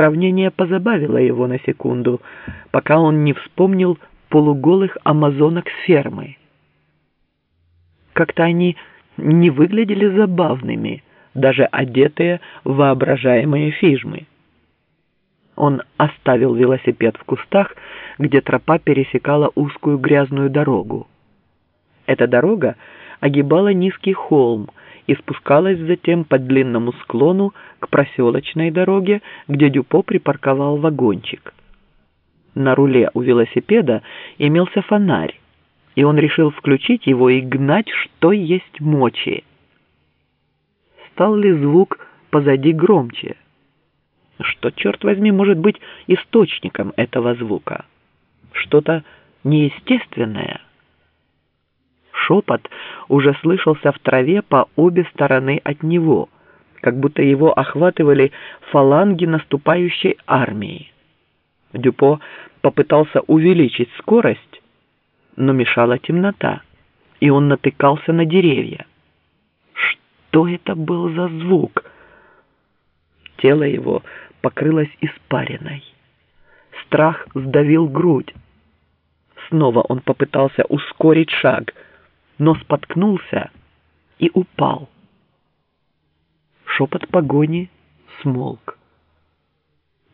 Сравнение позабавило его на секунду, пока он не вспомнил полуголых амазонок с фермы. Как-то они не выглядели забавными, даже одетые в воображаемые фижмы. Он оставил велосипед в кустах, где тропа пересекала узкую грязную дорогу. Эта дорога огибала низкий холм и спускалась затем по длинному склону к проселочной дороге, где Дюпо припарковал вагончик. На руле у велосипеда имелся фонарь, и он решил включить его и гнать, что есть мочи. Стал ли звук позади громче? Что, черт возьми, может быть источником этого звука? Что-то неестественное? Шепот уже слышался в траве по обе стороны от него, как будто его охватывали фаланги наступающей армии. Дюпо попытался увеличить скорость, но мешала темнота, и он натыкался на деревья. Что это был за звук? Тело его покрылось испариной. Страх сдавил грудь. Снова он попытался ускорить шаг, но споткнулся и упал. Шепот погони смолк.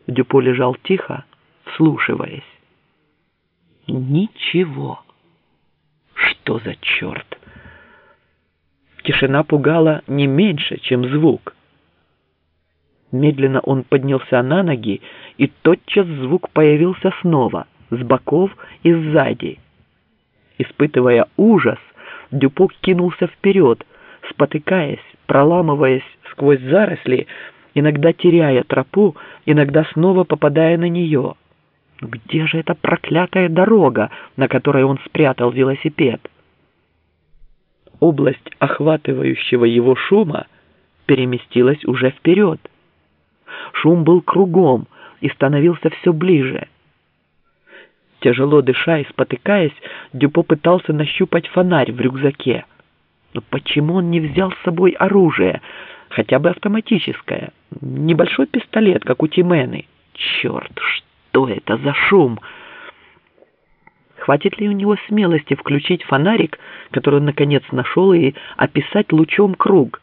Дюпо лежал тихо, вслушиваясь. Ничего. Что за черт? Тишина пугала не меньше, чем звук. Медленно он поднялся на ноги, и тотчас звук появился снова, с боков и сзади. Испытывая ужас, Дюпок кинулся вперед, спотыкаясь, проламываясь сквозь заросли, иногда теряя тропу, иногда снова попадая на нее. Где же эта проклятая дорога, на которой он спрятал велосипед? Область охватывающего его шума переместилась уже вперед. Шум был кругом и становился все ближе. Тяжело дыша и спотыкаясь, Дюпо пытался нащупать фонарь в рюкзаке. Но почему он не взял с собой оружие, хотя бы автоматическое? Небольшой пистолет, как у Тимены. Черт, что это за шум? Хватит ли у него смелости включить фонарик, который он наконец нашел, и описать лучом круг?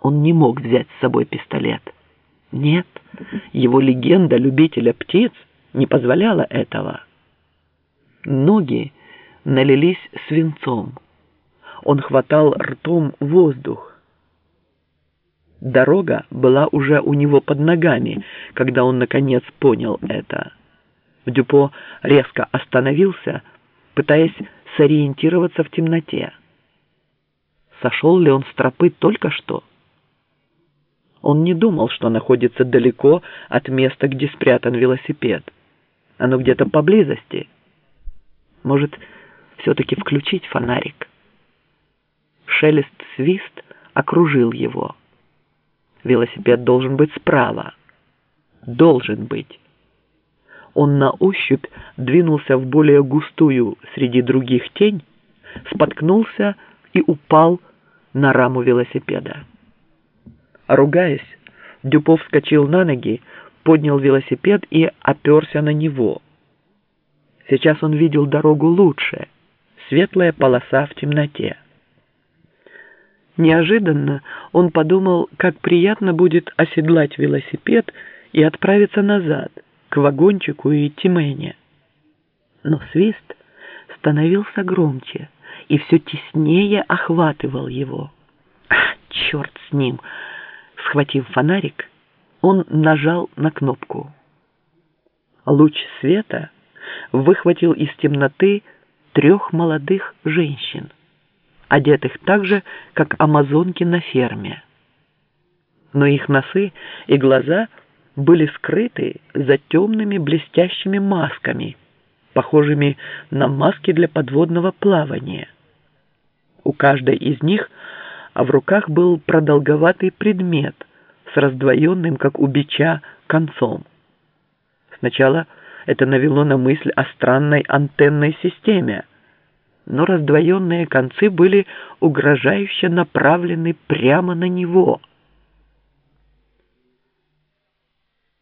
Он не мог взять с собой пистолет. Нет, его легенда любителя птиц не позволяла этого. Ноги налились свинцом. Он хватал ртом воздух. Дорога была уже у него под ногами, когда он наконец понял это. Дюпо резко остановился, пытаясь сориентироваться в темноте. Сошел ли он с тропы только что? Он не думал, что находится далеко от места, где спрятан велосипед. Оно где-то поблизости. Может, все-таки включить фонарик? Шелест-свист окружил его. Велосипед должен быть справа. Должен быть. Он на ощупь двинулся в более густую среди других тень, споткнулся и упал на раму велосипеда. Ругаясь, Дюпов вскочил на ноги, поднял велосипед и оперся на него. Сейчас он видел дорогу лучше, светлая полоса в темноте. Неожиданно он подумал, как приятно будет оседлать велосипед и отправиться назад, к вагончику и Тимене. Но свист становился громче и все теснее охватывал его. черт с ним! Схватив фонарик, он нажал на кнопку. Луч света выхватил из темноты трех молодых женщин, одетых так же, как амазонки на ферме. Но их носы и глаза были скрыты за темными блестящими масками, похожими на маски для подводного плавания. У каждой из них – в руках был продолговатый предмет с раздвоенным, как у бича, концом. Сначала это навело на мысль о странной антенной системе, но раздвоенные концы были угрожающе направлены прямо на него –